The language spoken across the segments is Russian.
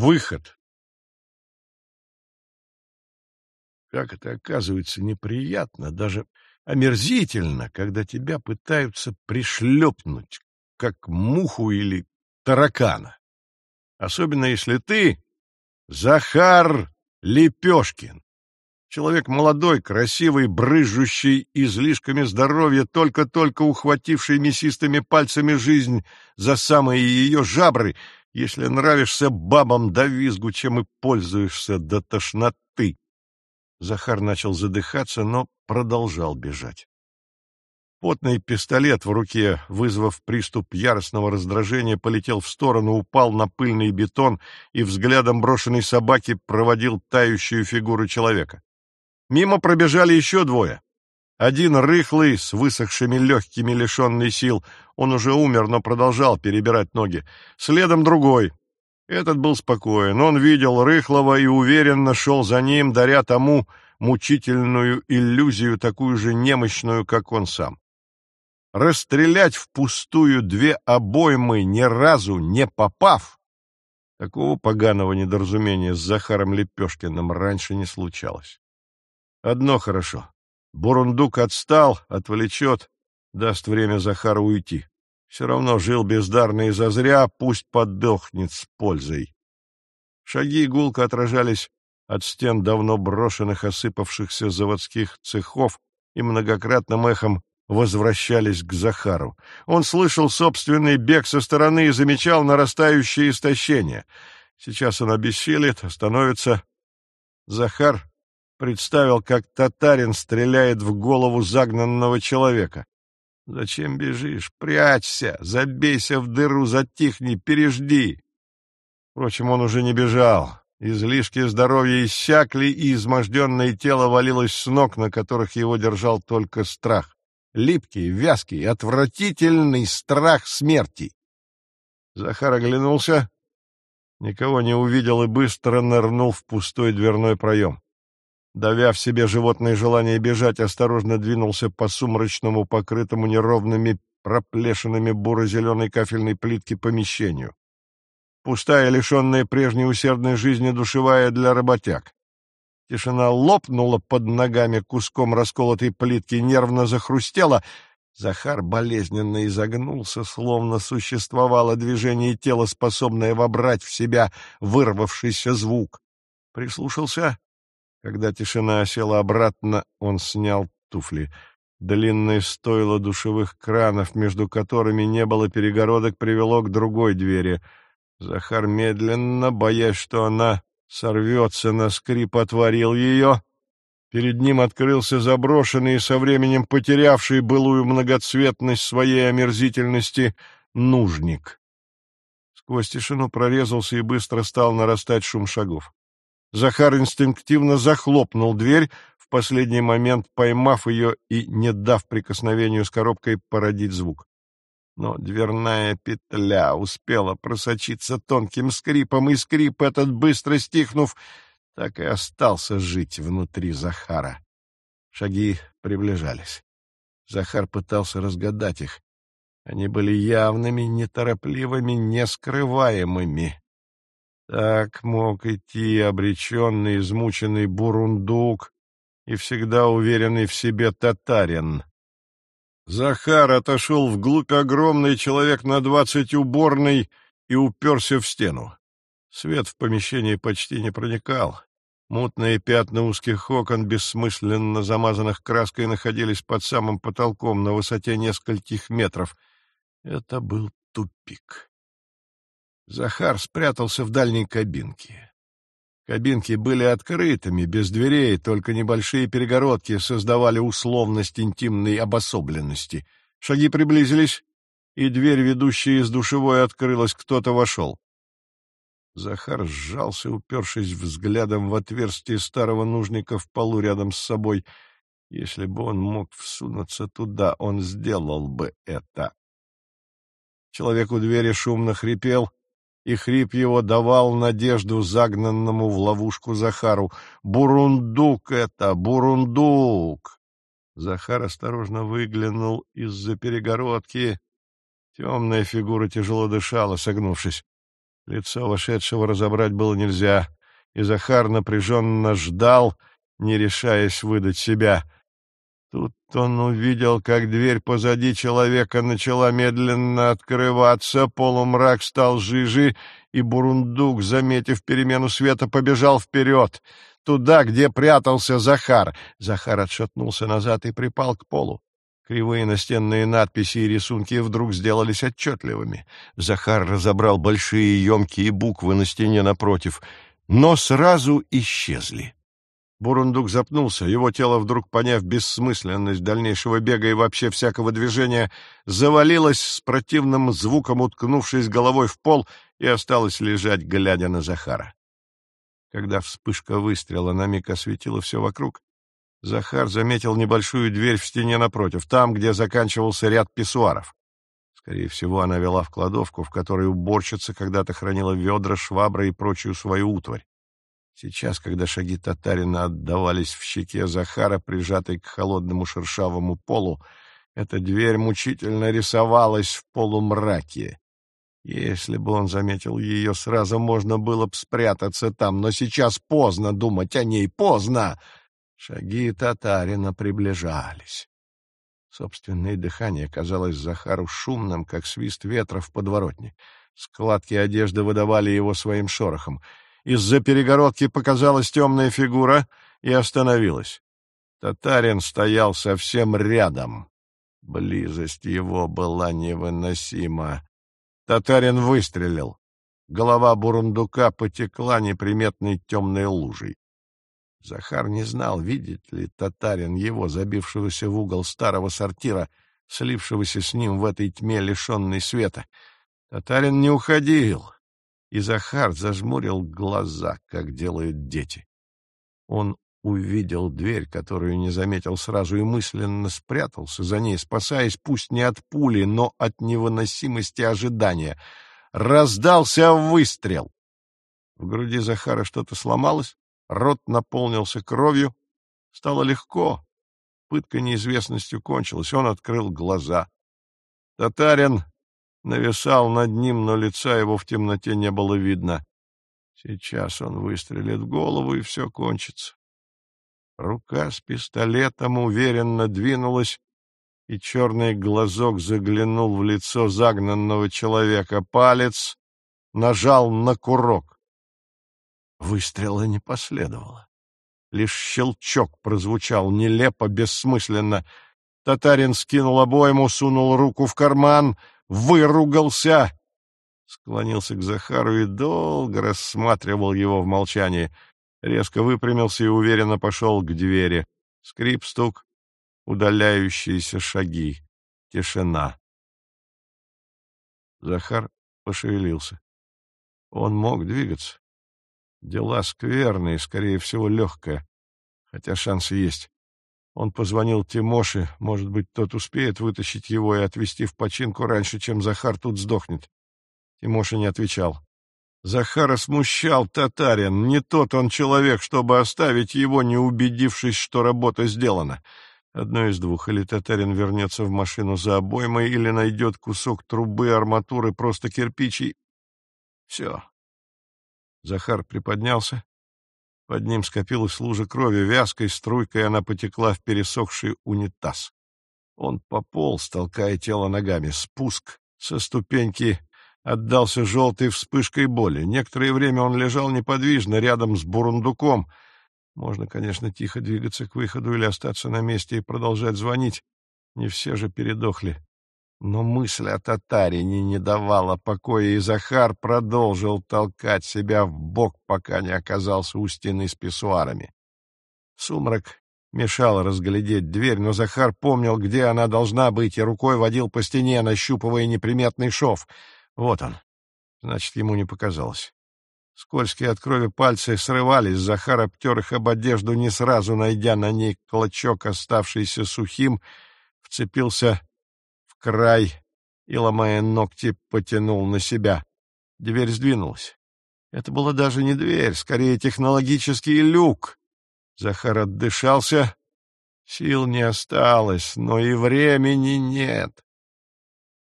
выход. Как это оказывается неприятно, даже омерзительно, когда тебя пытаются пришлепнуть, как муху или таракана. Особенно если ты Захар Лепешкин. Человек молодой, красивый, брызжущий излишками здоровья, только-только ухвативший мясистыми пальцами жизнь за самые ее жабры, если нравишься бабам до визгу, чем и пользуешься до тошноты. Захар начал задыхаться, но продолжал бежать. Потный пистолет в руке, вызвав приступ яростного раздражения, полетел в сторону, упал на пыльный бетон и взглядом брошенной собаки проводил тающую фигуру человека. Мимо пробежали еще двое. Один рыхлый, с высохшими легкими, лишенный сил. Он уже умер, но продолжал перебирать ноги. Следом другой. Этот был спокоен. Он видел рыхлого и уверенно шел за ним, даря тому мучительную иллюзию, такую же немощную, как он сам. Расстрелять впустую две обоймы, ни разу не попав, такого поганого недоразумения с Захаром Лепешкиным раньше не случалось. Одно хорошо. Бурундук отстал, отвлечет, даст время Захару уйти. Все равно жил бездарно и зазря, пусть подохнет с пользой. Шаги гулко отражались от стен давно брошенных, осыпавшихся заводских цехов и многократным эхом возвращались к Захару. Он слышал собственный бег со стороны и замечал нарастающее истощение. Сейчас он обессилит, остановится. Захар представил, как татарин стреляет в голову загнанного человека. Зачем бежишь? Прячься, забейся в дыру, затихни, пережди. Впрочем, он уже не бежал. Излишки здоровья иссякли, и изможденное тело валилось с ног, на которых его держал только страх. Липкий, вязкий, отвратительный страх смерти. Захар оглянулся, никого не увидел и быстро нырнул в пустой дверной проем. Давя в себе животное желание бежать, осторожно двинулся по сумрачному, покрытому неровными проплешинами буро-зеленой кафельной плитки помещению пустая, лишенная прежней усердной жизни душевая для работяг. Тишина лопнула под ногами куском расколотой плитки, нервно захрустела. Захар болезненно изогнулся, словно существовало движение тела, способное вобрать в себя вырвавшийся звук. Прислушался. Когда тишина осела обратно, он снял туфли. Длинное стойло душевых кранов, между которыми не было перегородок, привело к другой двери — Захар медленно, боясь, что она сорвется на скрип, отворил ее. Перед ним открылся заброшенный и со временем потерявший былую многоцветность своей омерзительности нужник. Сквозь тишину прорезался и быстро стал нарастать шум шагов. Захар инстинктивно захлопнул дверь, в последний момент поймав ее и не дав прикосновению с коробкой породить звук но дверная петля успела просочиться тонким скрипом, и скрип этот, быстро стихнув, так и остался жить внутри Захара. Шаги приближались. Захар пытался разгадать их. Они были явными, неторопливыми, нескрываемыми. Так мог идти обреченный, измученный бурундук и всегда уверенный в себе татарин. Захар отошел вглубь огромный человек на двадцать уборной и уперся в стену. Свет в помещении почти не проникал. Мутные пятна узких окон, бессмысленно замазанных краской, находились под самым потолком на высоте нескольких метров. Это был тупик. Захар спрятался в дальней кабинке. Кабинки были открытыми, без дверей, только небольшие перегородки создавали условность интимной обособленности. Шаги приблизились, и дверь, ведущая из душевой, открылась, кто-то вошел. Захар сжался, упершись взглядом в отверстие старого нужника в полу рядом с собой. Если бы он мог всунуться туда, он сделал бы это. Человек у двери шумно хрипел, и хрип его давал надежду загнанному в ловушку Захару. «Бурундук это! Бурундук!» Захар осторожно выглянул из-за перегородки. Темная фигура тяжело дышала, согнувшись. Лицо вошедшего разобрать было нельзя, и Захар напряженно ждал, не решаясь выдать себя. Тут он увидел, как дверь позади человека начала медленно открываться, полумрак стал жиже, и Бурундук, заметив перемену света, побежал вперед, туда, где прятался Захар. Захар отшатнулся назад и припал к полу. Кривые настенные надписи и рисунки вдруг сделались отчетливыми. Захар разобрал большие емкие буквы на стене напротив, но сразу исчезли. Бурундук запнулся, его тело, вдруг поняв бессмысленность дальнейшего бега и вообще всякого движения, завалилось с противным звуком, уткнувшись головой в пол, и осталось лежать, глядя на Захара. Когда вспышка выстрела на миг осветила все вокруг, Захар заметил небольшую дверь в стене напротив, там, где заканчивался ряд писсуаров. Скорее всего, она вела в кладовку, в которой уборщица когда-то хранила ведра, швабры и прочую свою утварь. Сейчас, когда шаги татарина отдавались в щеке Захара, прижатой к холодному шершавому полу, эта дверь мучительно рисовалась в полумраке. Если бы он заметил ее, сразу можно было бы спрятаться там, но сейчас поздно думать о ней, поздно! Шаги татарина приближались. Собственное дыхание казалось Захару шумным, как свист ветра в подворотне. Складки одежды выдавали его своим шорохом — из-за перегородки показалась темная фигура и остановилась. Татарин стоял совсем рядом. Близость его была невыносима. Татарин выстрелил. Голова бурундука потекла неприметной темной лужей. Захар не знал, видит ли татарин его, забившегося в угол старого сортира, слившегося с ним в этой тьме, лишенной света. Татарин не уходил, и Захар зажмурил глаза, как делают дети. Он увидел дверь, которую не заметил сразу, и мысленно спрятался за ней, спасаясь пусть не от пули, но от невыносимости ожидания. Раздался выстрел. В груди Захара что-то сломалось, рот наполнился кровью. Стало легко. Пытка неизвестностью кончилась, он открыл глаза. Татарин нависал над ним, но лица его в темноте не было видно. Сейчас он выстрелит в голову, и все кончится. Рука с пистолетом уверенно двинулась, и черный глазок заглянул в лицо загнанного человека. Палец нажал на курок. Выстрела не последовало. Лишь щелчок прозвучал нелепо, бессмысленно. Татарин скинул обойму, сунул руку в карман — выругался, склонился к Захару и долго рассматривал его в молчании. Резко выпрямился и уверенно пошел к двери. Скрип, стук, удаляющиеся шаги. Тишина. Захар пошевелился. Он мог двигаться. Дела скверные, скорее всего, легкое, хотя шансы есть. Он позвонил Тимоше, может быть, тот успеет вытащить его и отвезти в починку раньше, чем Захар тут сдохнет. Тимоша не отвечал. Захара смущал татарин. Не тот он человек, чтобы оставить его, не убедившись, что работа сделана. Одно из двух. Или татарин вернется в машину за обоймой, или найдет кусок трубы, арматуры, просто кирпичи. Все. Захар приподнялся, под ним скопилась лужа крови, вязкой струйкой она потекла в пересохший унитаз. Он пополз, толкая тело ногами. Спуск со ступеньки отдался желтой вспышкой боли. Некоторое время он лежал неподвижно рядом с бурундуком. Можно, конечно, тихо двигаться к выходу или остаться на месте и продолжать звонить. Не все же передохли. Но мысль о татарине не давала покоя, и Захар продолжил толкать себя в бок, пока не оказался у стены с писсуарами. Сумрак мешал разглядеть дверь, но Захар помнил, где она должна быть, и рукой водил по стене, нащупывая неприметный шов. Вот он. Значит, ему не показалось. Скользкие от крови пальцы срывались, Захар обтер их об одежду, не сразу найдя на ней клочок, оставшийся сухим, вцепился край и, ломая ногти, потянул на себя. Дверь сдвинулась. Это была даже не дверь, скорее технологический люк. Захар отдышался. Сил не осталось, но и времени нет.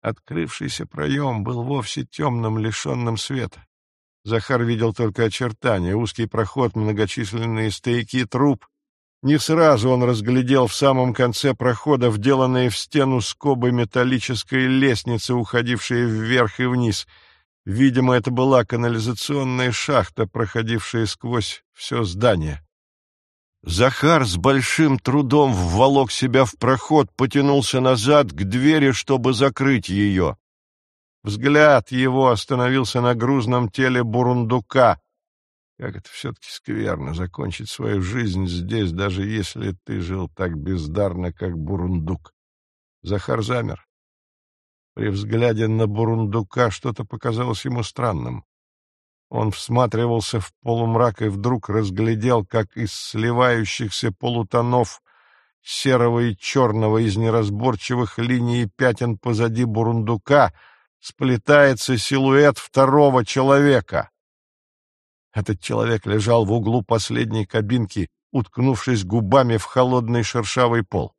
Открывшийся проем был вовсе темным, лишенным света. Захар видел только очертания, узкий проход, многочисленные стояки труб. Не сразу он разглядел в самом конце прохода вделанные в стену скобы металлической лестницы, уходившие вверх и вниз. Видимо, это была канализационная шахта, проходившая сквозь все здание. Захар с большим трудом вволок себя в проход, потянулся назад к двери, чтобы закрыть ее. Взгляд его остановился на грузном теле бурундука. Как это все-таки скверно закончить свою жизнь здесь, даже если ты жил так бездарно, как бурундук. Захар замер. При взгляде на бурундука что-то показалось ему странным. Он всматривался в полумрак и вдруг разглядел, как из сливающихся полутонов серого и черного из неразборчивых линий пятен позади бурундука — сплетается силуэт второго человека. Этот человек лежал в углу последней кабинки, уткнувшись губами в холодный шершавый пол.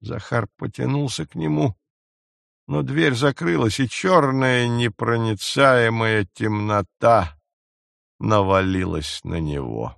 Захар потянулся к нему, но дверь закрылась, и черная непроницаемая темнота навалилась на него.